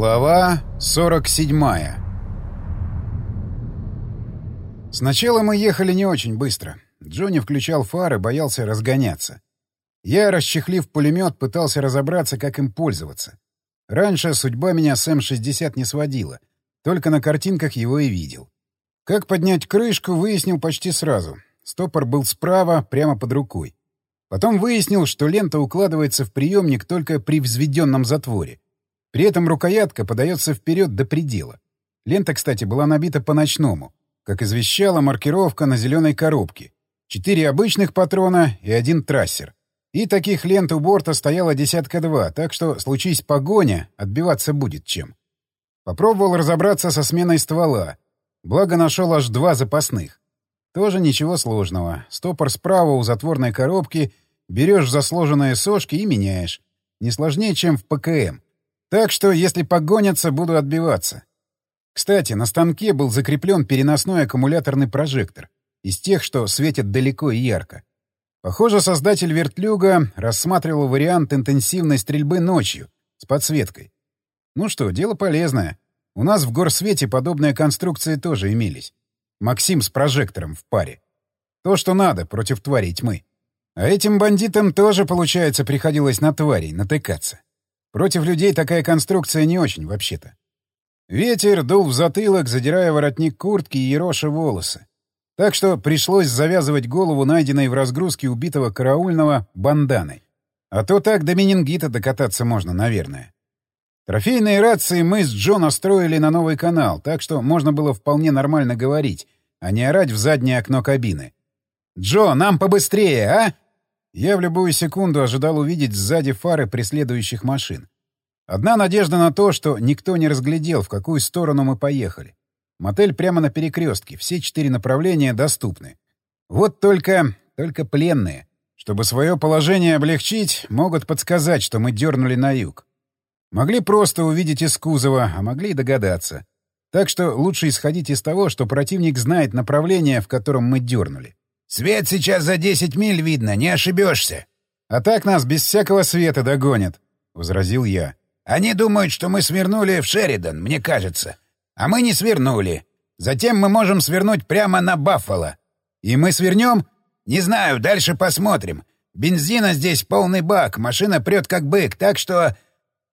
Глава 47 Сначала мы ехали не очень быстро. Джонни включал фары, боялся разгоняться. Я, расчехлив пулемет, пытался разобраться, как им пользоваться. Раньше судьба меня с М-60 не сводила. Только на картинках его и видел. Как поднять крышку, выяснил почти сразу. Стопор был справа, прямо под рукой. Потом выяснил, что лента укладывается в приемник только при взведенном затворе. При этом рукоятка подается вперед до предела. Лента, кстати, была набита по-ночному, как извещала маркировка на зеленой коробке. Четыре обычных патрона и один трассер. И таких лент у борта стояло десятка два, так что, случись погоня, отбиваться будет чем. Попробовал разобраться со сменой ствола. Благо нашел аж два запасных. Тоже ничего сложного. Стопор справа у затворной коробки, берешь за сложенные сошки и меняешь. Не сложнее, чем в ПКМ. Так что, если погонятся, буду отбиваться. Кстати, на станке был закреплен переносной аккумуляторный прожектор. Из тех, что светят далеко и ярко. Похоже, создатель вертлюга рассматривал вариант интенсивной стрельбы ночью, с подсветкой. Ну что, дело полезное. У нас в горсвете подобные конструкции тоже имелись. Максим с прожектором в паре. То, что надо против тварей тьмы. А этим бандитам тоже, получается, приходилось на тварей натыкаться. Против людей такая конструкция не очень, вообще-то. Ветер дул в затылок, задирая воротник куртки и ероша волосы. Так что пришлось завязывать голову, найденной в разгрузке убитого караульного, банданой. А то так до менингита докататься можно, наверное. Трофейные рации мы с Джо настроили на новый канал, так что можно было вполне нормально говорить, а не орать в заднее окно кабины. «Джо, нам побыстрее, а?» Я в любую секунду ожидал увидеть сзади фары преследующих машин. Одна надежда на то, что никто не разглядел, в какую сторону мы поехали. Мотель прямо на перекрестке, все четыре направления доступны. Вот только... только пленные. Чтобы свое положение облегчить, могут подсказать, что мы дернули на юг. Могли просто увидеть из кузова, а могли и догадаться. Так что лучше исходить из того, что противник знает направление, в котором мы дернули. Свет сейчас за десять миль видно, не ошибешься. А так нас без всякого света догонят, — возразил я. Они думают, что мы свернули в Шеридан, мне кажется. А мы не свернули. Затем мы можем свернуть прямо на Баффало. И мы свернем? Не знаю, дальше посмотрим. Бензина здесь полный бак, машина прет как бык, так что...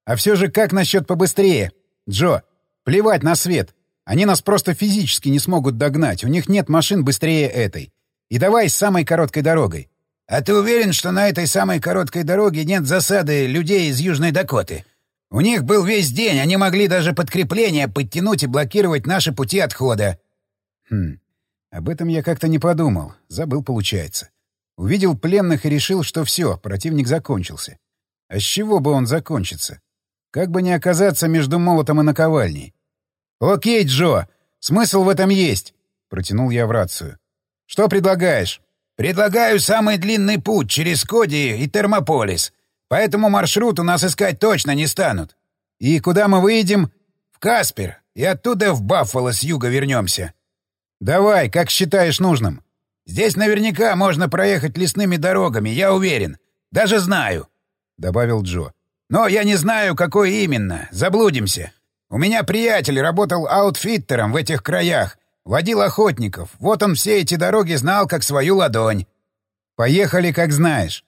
А все же как насчет побыстрее? Джо, плевать на свет. Они нас просто физически не смогут догнать, у них нет машин быстрее этой. И давай самой короткой дорогой. А ты уверен, что на этой самой короткой дороге нет засады людей из Южной Дакоты? У них был весь день, они могли даже подкрепление подтянуть и блокировать наши пути отхода. Хм, об этом я как-то не подумал. Забыл, получается. Увидел пленных и решил, что все, противник закончился. А с чего бы он закончится? Как бы не оказаться между молотом и наковальней. «Окей, Джо, смысл в этом есть», — протянул я в рацию. Что предлагаешь? Предлагаю самый длинный путь через Коди и Термополис. По этому маршруту нас искать точно не станут. И куда мы выйдем? В Каспер. И оттуда в Баффало с юга вернемся. Давай, как считаешь нужным. Здесь наверняка можно проехать лесными дорогами, я уверен. Даже знаю, — добавил Джо. Но я не знаю, какой именно. Заблудимся. У меня приятель работал аутфиттером в этих краях, Водил охотников. Вот он все эти дороги знал, как свою ладонь. Поехали, как знаешь.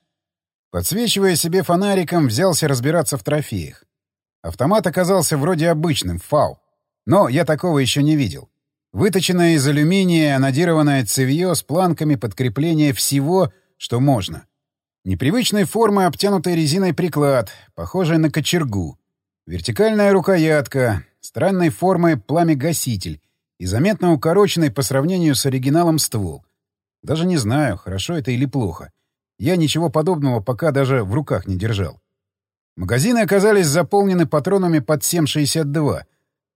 Подсвечивая себе фонариком, взялся разбираться в трофеях. Автомат оказался вроде обычным, фау. Но я такого еще не видел. Выточенное из алюминия анодированное цевье с планками подкрепления всего, что можно. Непривычной формы обтянутый резиной приклад, похожий на кочергу. Вертикальная рукоятка, странной формы пламя-гаситель и заметно укороченный по сравнению с оригиналом ствол. Даже не знаю, хорошо это или плохо. Я ничего подобного пока даже в руках не держал. Магазины оказались заполнены патронами под 7,62,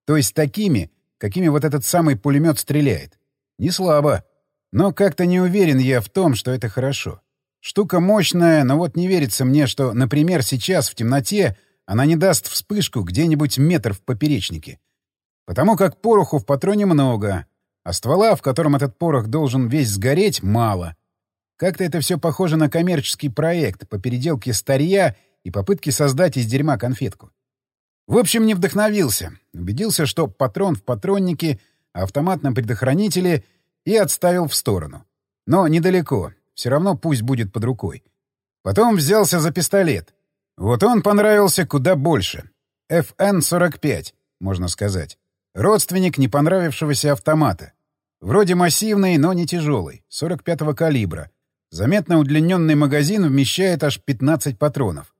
то есть такими, какими вот этот самый пулемет стреляет. Не слабо. Но как-то не уверен я в том, что это хорошо. Штука мощная, но вот не верится мне, что, например, сейчас в темноте она не даст вспышку где-нибудь метр в поперечнике. Потому как пороху в патроне много, а ствола, в котором этот порох должен весь сгореть, мало. Как-то это все похоже на коммерческий проект по переделке старья и попытке создать из дерьма конфетку. В общем, не вдохновился. Убедился, что патрон в патроннике, а автомат на предохранителе, и отставил в сторону. Но недалеко. Все равно пусть будет под рукой. Потом взялся за пистолет. Вот он понравился куда больше. FN-45, можно сказать. Родственник не понравившегося автомата. Вроде массивный, но не тяжелый, 45-го калибра. Заметно удлиненный магазин вмещает аж 15 патронов.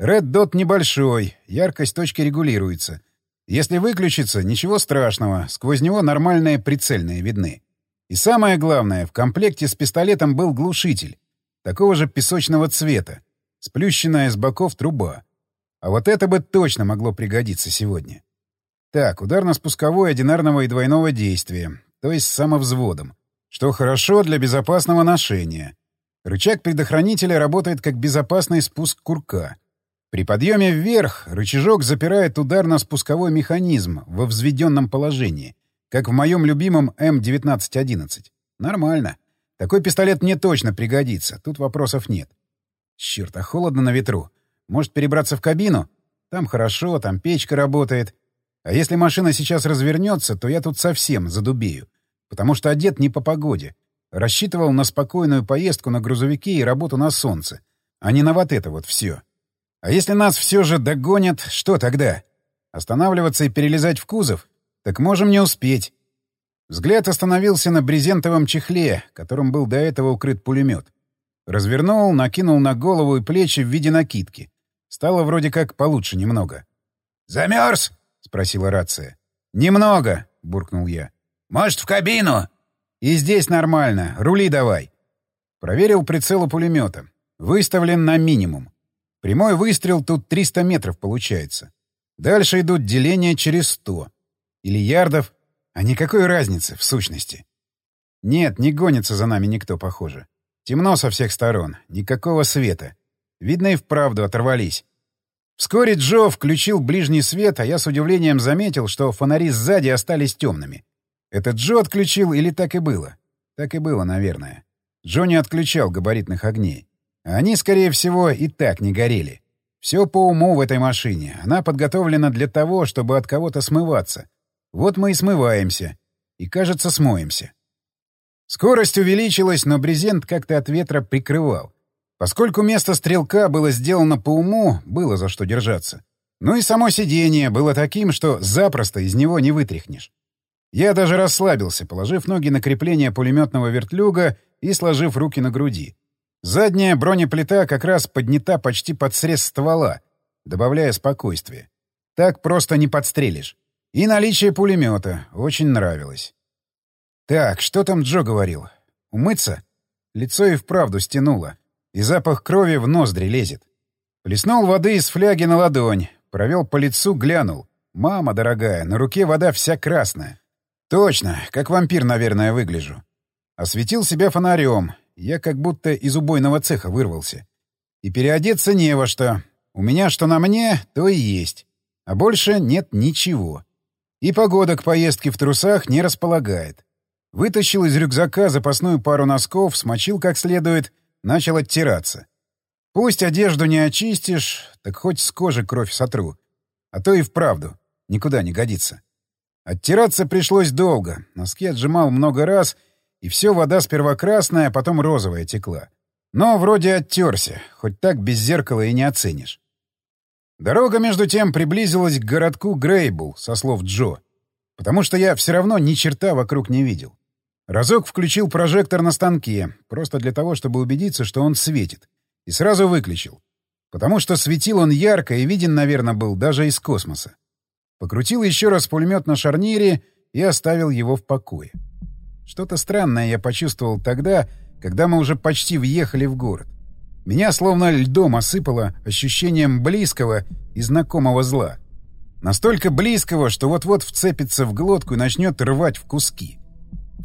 Red Dot небольшой, яркость точки регулируется. Если выключится, ничего страшного, сквозь него нормальные прицельные видны. И самое главное, в комплекте с пистолетом был глушитель, такого же песочного цвета, сплющенная с боков труба. А вот это бы точно могло пригодиться сегодня. Так, ударно-спусковой одинарного и двойного действия, то есть самовзводом, что хорошо для безопасного ношения. Рычаг предохранителя работает как безопасный спуск курка. При подъеме вверх рычажок запирает ударно-спусковой механизм во взведенном положении, как в моем любимом М1911. Нормально. Такой пистолет мне точно пригодится, тут вопросов нет. Черт, а холодно на ветру. Может, перебраться в кабину? Там хорошо, там печка работает. А если машина сейчас развернется, то я тут совсем задубею. Потому что одет не по погоде. Рассчитывал на спокойную поездку на грузовике и работу на солнце. А не на вот это вот все. А если нас все же догонят, что тогда? Останавливаться и перелезать в кузов? Так можем не успеть. Взгляд остановился на брезентовом чехле, которым был до этого укрыт пулемет. Развернул, накинул на голову и плечи в виде накидки. Стало вроде как получше немного. «Замерз?» — спросила рация. «Немного», — буркнул я. «Может, в кабину?» «И здесь нормально. Рули давай». Проверил прицел у пулемета. Выставлен на минимум. Прямой выстрел тут 300 метров получается. Дальше идут деления через 100. Или ярдов. А никакой разницы, в сущности. Нет, не гонится за нами никто, похоже. Темно со всех сторон, никакого света. Видно и вправду оторвались. Вскоре Джо включил ближний свет, а я с удивлением заметил, что фонари сзади остались темными. Это Джо отключил или так и было? Так и было, наверное. Джо не отключал габаритных огней. Они, скорее всего, и так не горели. Все по уму в этой машине. Она подготовлена для того, чтобы от кого-то смываться. Вот мы и смываемся. И, кажется, смоемся. Скорость увеличилась, но брезент как-то от ветра прикрывал. Поскольку место стрелка было сделано по уму, было за что держаться. Ну и само сиденье было таким, что запросто из него не вытряхнешь. Я даже расслабился, положив ноги на крепление пулеметного вертлюга и сложив руки на груди. Задняя бронеплита как раз поднята почти под срез ствола, добавляя спокойствие. Так просто не подстрелишь. И наличие пулемета очень нравилось. Так, что там Джо говорил? Умыться? Лицо и вправду стянуло, и запах крови в ноздри лезет. Плеснул воды из фляги на ладонь, провел по лицу, глянул. «Мама дорогая, на руке вода вся красная». «Точно, как вампир, наверное, выгляжу». Осветил себя фонарем. Я как будто из убойного цеха вырвался. И переодеться не во что. У меня что на мне, то и есть. А больше нет ничего. И погода к поездке в трусах не располагает. Вытащил из рюкзака запасную пару носков, смочил как следует, начал оттираться. Пусть одежду не очистишь, так хоть с кожи кровь сотру. А то и вправду никуда не годится. Оттираться пришлось долго. Носки отжимал много раз, и все вода сперва красная, а потом розовая текла. Но вроде оттерся, хоть так без зеркала и не оценишь. Дорога, между тем, приблизилась к городку Грейбул, со слов Джо, потому что я все равно ни черта вокруг не видел. Разок включил прожектор на станке, просто для того, чтобы убедиться, что он светит. И сразу выключил. Потому что светил он ярко и виден, наверное, был даже из космоса. Покрутил еще раз пулемет на шарнире и оставил его в покое. Что-то странное я почувствовал тогда, когда мы уже почти въехали в город. Меня словно льдом осыпало ощущением близкого и знакомого зла. Настолько близкого, что вот-вот вцепится в глотку и начнет рвать в куски.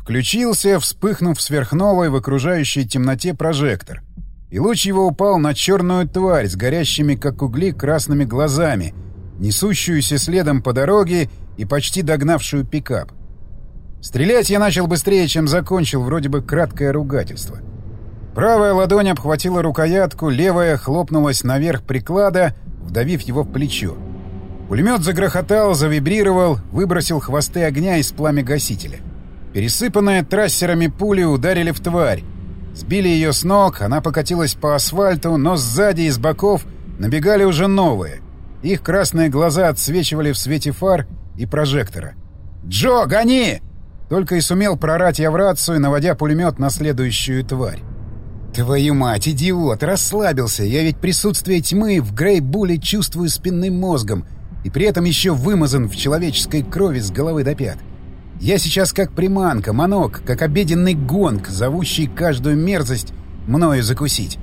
Включился, вспыхнув сверхновой в окружающей темноте прожектор. И луч его упал на черную тварь с горящими, как угли, красными глазами, несущуюся следом по дороге и почти догнавшую пикап. Стрелять я начал быстрее, чем закончил, вроде бы краткое ругательство. Правая ладонь обхватила рукоятку, левая хлопнулась наверх приклада, вдавив его в плечо. Пулемет загрохотал, завибрировал, выбросил хвосты огня из пламя гасителя. Пересыпанные трассерами пули ударили в тварь. Сбили ее с ног, она покатилась по асфальту, но сзади и с боков набегали уже новые. Их красные глаза отсвечивали в свете фар и прожектора. «Джо, гони!» Только и сумел прорать я в рацию, наводя пулемет на следующую тварь. «Твою мать, идиот! Расслабился! Я ведь присутствие тьмы в Грейбуле чувствую спинным мозгом и при этом еще вымазан в человеческой крови с головы до пят. Я сейчас как приманка, манок, как обеденный гонг, зовущий каждую мерзость мною закусить».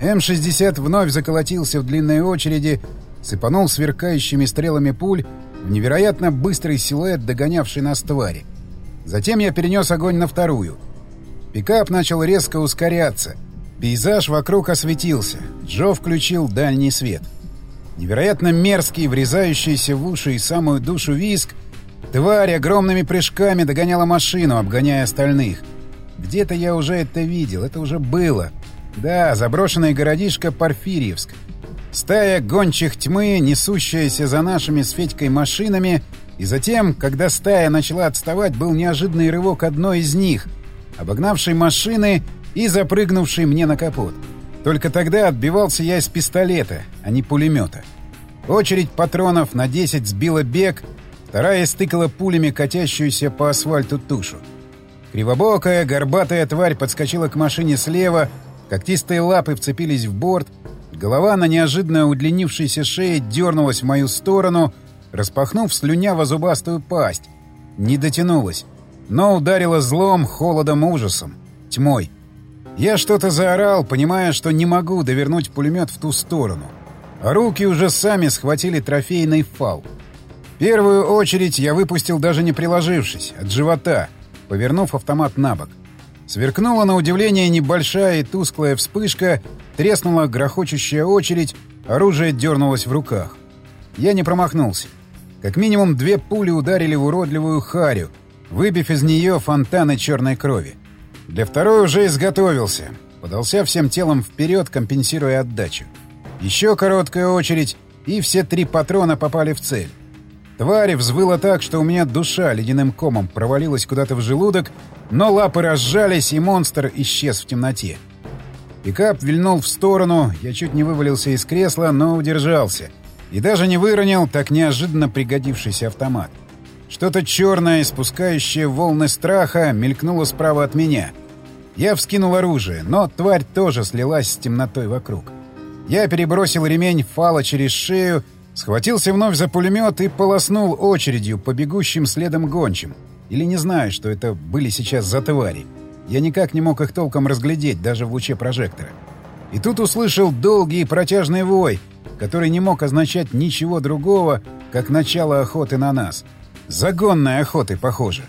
М-60 вновь заколотился в длинной очереди, сыпанул сверкающими стрелами пуль в невероятно быстрый силуэт, догонявший нас твари. Затем я перенес огонь на вторую — Пикап начал резко ускоряться. Пейзаж вокруг осветился. Джо включил дальний свет. Невероятно мерзкий, врезающийся в уши и самую душу виск, тварь огромными прыжками догоняла машину, обгоняя остальных. Где-то я уже это видел, это уже было. Да, заброшенный городишко Порфирьевск. Стая гончих тьмы, несущаяся за нашими с Федькой машинами, и затем, когда стая начала отставать, был неожиданный рывок одной из них — обогнавший машины и запрыгнувший мне на капот. Только тогда отбивался я из пистолета, а не пулемета. Очередь патронов на 10 сбила бег, вторая стыкала пулями катящуюся по асфальту тушу. Кривобокая, горбатая тварь подскочила к машине слева, когтистые лапы вцепились в борт, голова на неожиданно удлинившейся шее дернулась в мою сторону, распахнув слюняво-зубастую пасть. Не дотянулась но ударило злом, холодом, ужасом, тьмой. Я что-то заорал, понимая, что не могу довернуть пулемет в ту сторону. А руки уже сами схватили трофейный фал. Первую очередь я выпустил даже не приложившись, от живота, повернув автомат на бок. Сверкнула на удивление небольшая и тусклая вспышка, треснула грохочущая очередь, оружие дернулось в руках. Я не промахнулся. Как минимум две пули ударили в уродливую харю — выбив из нее фонтаны черной крови. Для второй уже изготовился. Подался всем телом вперед, компенсируя отдачу. Еще короткая очередь, и все три патрона попали в цель. Тварь взвыла так, что у меня душа ледяным комом провалилась куда-то в желудок, но лапы разжались, и монстр исчез в темноте. Пикап вильнул в сторону, я чуть не вывалился из кресла, но удержался. И даже не выронил так неожиданно пригодившийся автомат. — что-то черное, испускающее волны страха, мелькнуло справа от меня. Я вскинул оружие, но тварь тоже слилась с темнотой вокруг. Я перебросил ремень фала через шею, схватился вновь за пулемет и полоснул очередью по бегущим следом гончим. Или не знаю, что это были сейчас за твари. Я никак не мог их толком разглядеть, даже в луче прожектора. И тут услышал долгий и протяжный вой, который не мог означать ничего другого, как начало охоты на нас — Загонной охоты, похоже.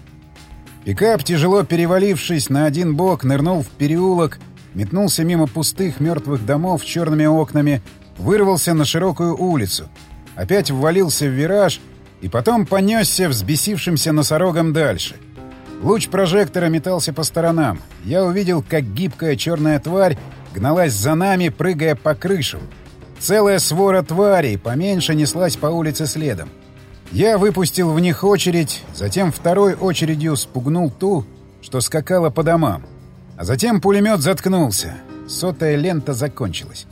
Пикап, тяжело перевалившись на один бок, нырнул в переулок, метнулся мимо пустых мертвых домов с черными окнами, вырвался на широкую улицу, опять ввалился в вираж и потом понесся взбесившимся носорогом дальше. Луч прожектора метался по сторонам. Я увидел, как гибкая черная тварь гналась за нами, прыгая по крышам. Целая свора тварей поменьше неслась по улице следом. Я выпустил в них очередь, затем второй очередью спугнул ту, что скакала по домам. А затем пулемет заткнулся. Сотая лента закончилась.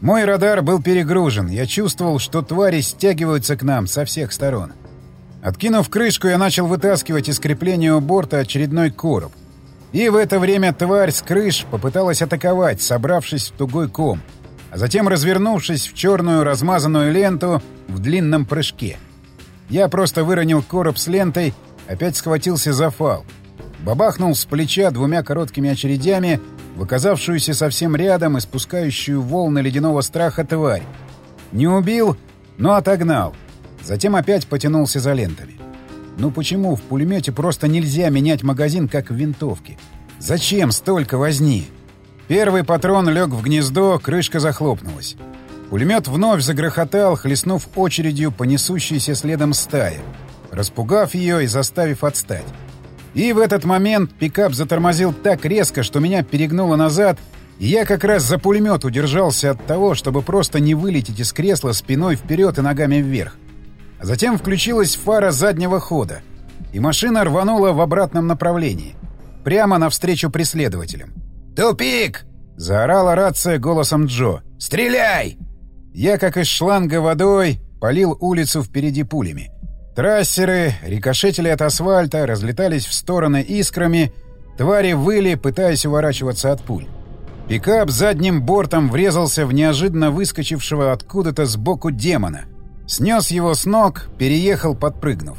Мой радар был перегружен. Я чувствовал, что твари стягиваются к нам со всех сторон. Откинув крышку, я начал вытаскивать из крепления у борта очередной короб. И в это время тварь с крыш попыталась атаковать, собравшись в тугой ком, а затем развернувшись в черную размазанную ленту в длинном прыжке — я просто выронил короб с лентой, опять схватился за фал. Бабахнул с плеча двумя короткими очередями в оказавшуюся совсем рядом и спускающую волны ледяного страха тварь. Не убил, но отогнал. Затем опять потянулся за лентами. Ну почему в пулемете просто нельзя менять магазин, как в винтовке? Зачем столько возни? Первый патрон лег в гнездо, крышка захлопнулась. Пулемет вновь загрохотал, хлестнув очередью по несущейся следом стае, распугав ее и заставив отстать. И в этот момент пикап затормозил так резко, что меня перегнуло назад И я как раз за пулемет удержался от того, чтобы просто не вылететь из кресла спиной вперед и ногами вверх. А затем включилась фара заднего хода, и машина рванула в обратном направлении, прямо навстречу преследователям. «Тупик!» — заорала рация голосом Джо. «Стреляй!» Я, как из шланга водой, полил улицу впереди пулями. Трассеры рикошетили от асфальта, разлетались в стороны искрами, твари выли, пытаясь уворачиваться от пуль. Пикап задним бортом врезался в неожиданно выскочившего откуда-то сбоку демона. Снес его с ног, переехал, подпрыгнув.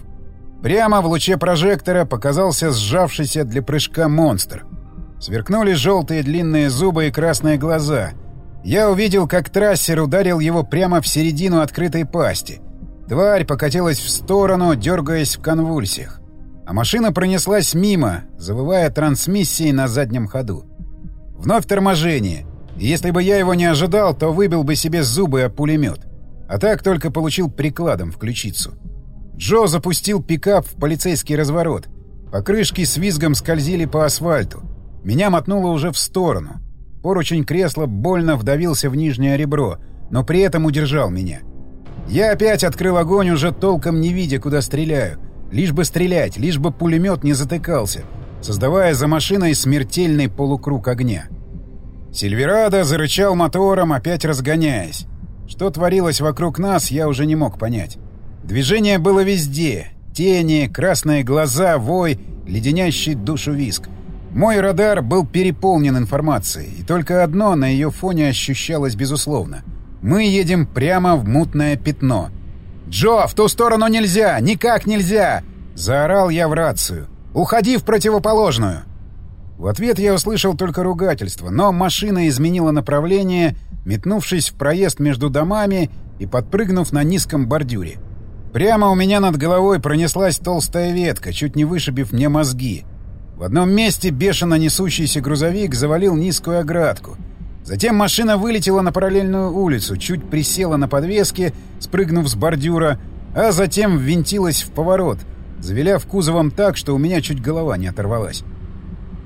Прямо в луче прожектора показался сжавшийся для прыжка монстр. Сверкнули желтые длинные зубы и красные глаза. Я увидел, как трассер ударил его прямо в середину открытой пасти. Тварь покатилась в сторону, дергаясь в конвульсиях. А машина пронеслась мимо, завывая трансмиссией на заднем ходу. Вновь торможение. И если бы я его не ожидал, то выбил бы себе зубы о пулемет. А так только получил прикладом в ключицу. Джо запустил пикап в полицейский разворот. Покрышки с визгом скользили по асфальту. Меня мотнуло уже в сторону. Поручень кресла больно вдавился в нижнее ребро, но при этом удержал меня. Я опять открыл огонь, уже толком не видя, куда стреляю. Лишь бы стрелять, лишь бы пулемет не затыкался, создавая за машиной смертельный полукруг огня. Сильверадо зарычал мотором, опять разгоняясь. Что творилось вокруг нас, я уже не мог понять. Движение было везде. Тени, красные глаза, вой, леденящий душу виск. Мой радар был переполнен информацией, и только одно на ее фоне ощущалось безусловно. Мы едем прямо в мутное пятно. «Джо, в ту сторону нельзя! Никак нельзя!» Заорал я в рацию. «Уходи в противоположную!» В ответ я услышал только ругательство, но машина изменила направление, метнувшись в проезд между домами и подпрыгнув на низком бордюре. Прямо у меня над головой пронеслась толстая ветка, чуть не вышибив мне мозги. В одном месте бешено несущийся грузовик завалил низкую оградку. Затем машина вылетела на параллельную улицу, чуть присела на подвеске, спрыгнув с бордюра, а затем ввинтилась в поворот, завиляв кузовом так, что у меня чуть голова не оторвалась.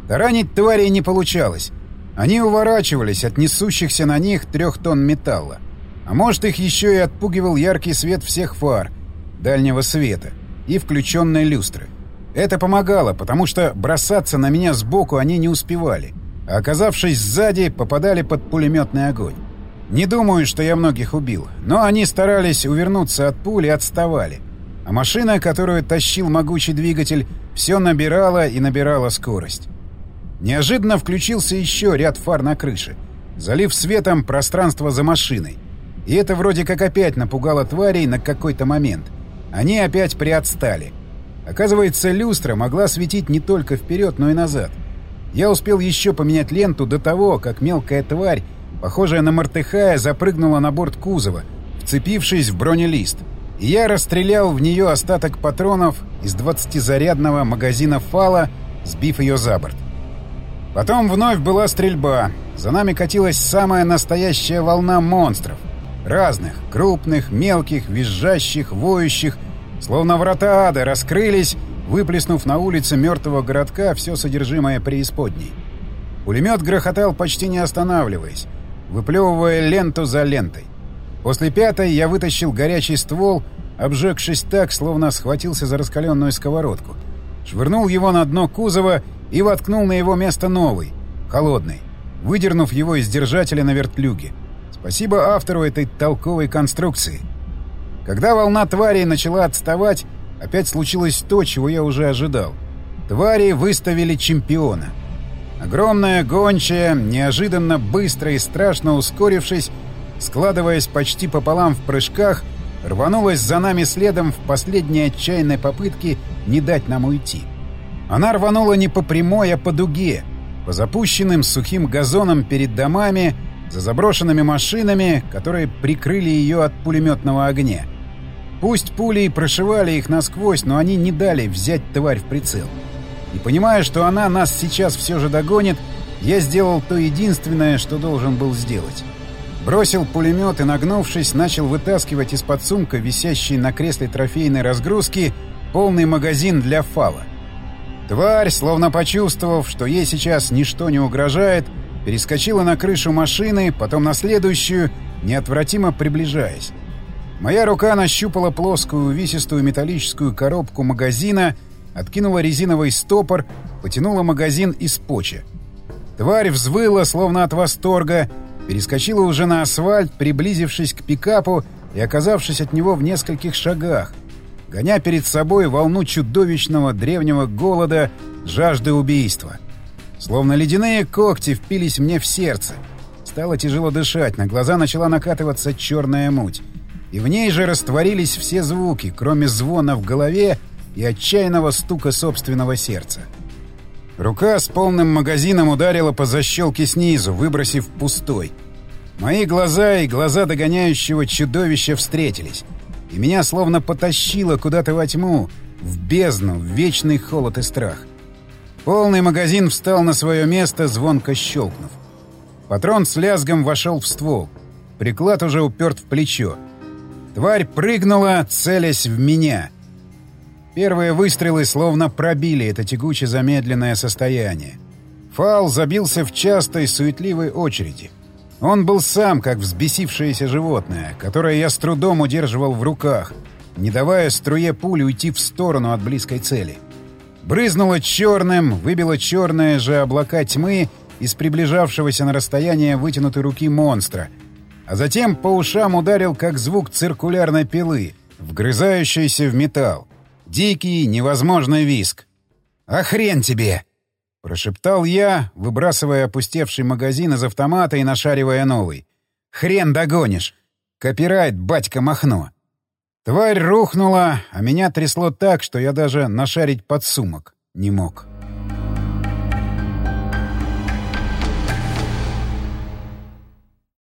Таранить тварей не получалось. Они уворачивались от несущихся на них трех тонн металла. А может, их еще и отпугивал яркий свет всех фар — дальнего света и включенной люстры. Это помогало, потому что бросаться на меня сбоку они не успевали, оказавшись сзади, попадали под пулеметный огонь. Не думаю, что я многих убил, но они старались увернуться от пули и отставали. А машина, которую тащил могучий двигатель, все набирала и набирала скорость. Неожиданно включился еще ряд фар на крыше, залив светом пространство за машиной. И это вроде как опять напугало тварей на какой-то момент. Они опять приотстали. Оказывается, люстра могла светить не только вперед, но и назад. Я успел еще поменять ленту до того, как мелкая тварь, похожая на мартыхая, запрыгнула на борт кузова, вцепившись в бронелист. И я расстрелял в нее остаток патронов из 20-зарядного магазина «Фала», сбив ее за борт. Потом вновь была стрельба. За нами катилась самая настоящая волна монстров. Разных, крупных, мелких, визжащих, воющих, Словно врата ада раскрылись, выплеснув на улице мертвого городка все содержимое преисподней. Пулемет грохотал почти не останавливаясь, выплевывая ленту за лентой. После пятой я вытащил горячий ствол, обжегшись так, словно схватился за раскаленную сковородку. Швырнул его на дно кузова и воткнул на его место новый, холодный, выдернув его из держателя на вертлюге. Спасибо автору этой толковой конструкции — когда волна тварей начала отставать, опять случилось то, чего я уже ожидал. Твари выставили чемпиона. Огромная гончая, неожиданно быстро и страшно ускорившись, складываясь почти пополам в прыжках, рванулась за нами следом в последней отчаянной попытке не дать нам уйти. Она рванула не по прямой, а по дуге, по запущенным сухим газонам перед домами, за заброшенными машинами, которые прикрыли ее от пулеметного огня. Пусть пули и прошивали их насквозь, но они не дали взять тварь в прицел. И понимая, что она нас сейчас все же догонит, я сделал то единственное, что должен был сделать. Бросил пулемет и, нагнувшись, начал вытаскивать из-под сумка, висящий на кресле трофейной разгрузки, полный магазин для фала. Тварь, словно почувствовав, что ей сейчас ничто не угрожает, перескочила на крышу машины, потом на следующую, неотвратимо приближаясь. Моя рука нащупала плоскую увесистую металлическую коробку магазина, откинула резиновый стопор, потянула магазин из почи. Тварь взвыла, словно от восторга, перескочила уже на асфальт, приблизившись к пикапу и оказавшись от него в нескольких шагах, гоня перед собой волну чудовищного древнего голода, жажды убийства. Словно ледяные когти впились мне в сердце. Стало тяжело дышать, на глаза начала накатываться черная муть. И в ней же растворились все звуки, кроме звона в голове и отчаянного стука собственного сердца. Рука с полным магазином ударила по защелке снизу, выбросив пустой. Мои глаза и глаза догоняющего чудовища встретились. И меня словно потащило куда-то во тьму, в бездну, в вечный холод и страх. Полный магазин встал на свое место, звонко щелкнув. Патрон с лязгом вошел в ствол. Приклад уже уперт в плечо. Тварь прыгнула, целясь в меня — Первые выстрелы словно пробили это тягуче замедленное состояние. Фал забился в частой, суетливой очереди. Он был сам, как взбесившееся животное, которое я с трудом удерживал в руках, не давая струе пули уйти в сторону от близкой цели. Брызнуло черным, выбило черные же облака тьмы из приближавшегося на расстояние вытянутой руки монстра, а затем по ушам ударил, как звук циркулярной пилы, вгрызающейся в металл. Дикий, невозможный виск. «А хрен тебе!» — прошептал я, выбрасывая опустевший магазин из автомата и нашаривая новый. «Хрен догонишь! Копирайт, батька Махно!» Тварь рухнула, а меня трясло так, что я даже нашарить подсумок не мог.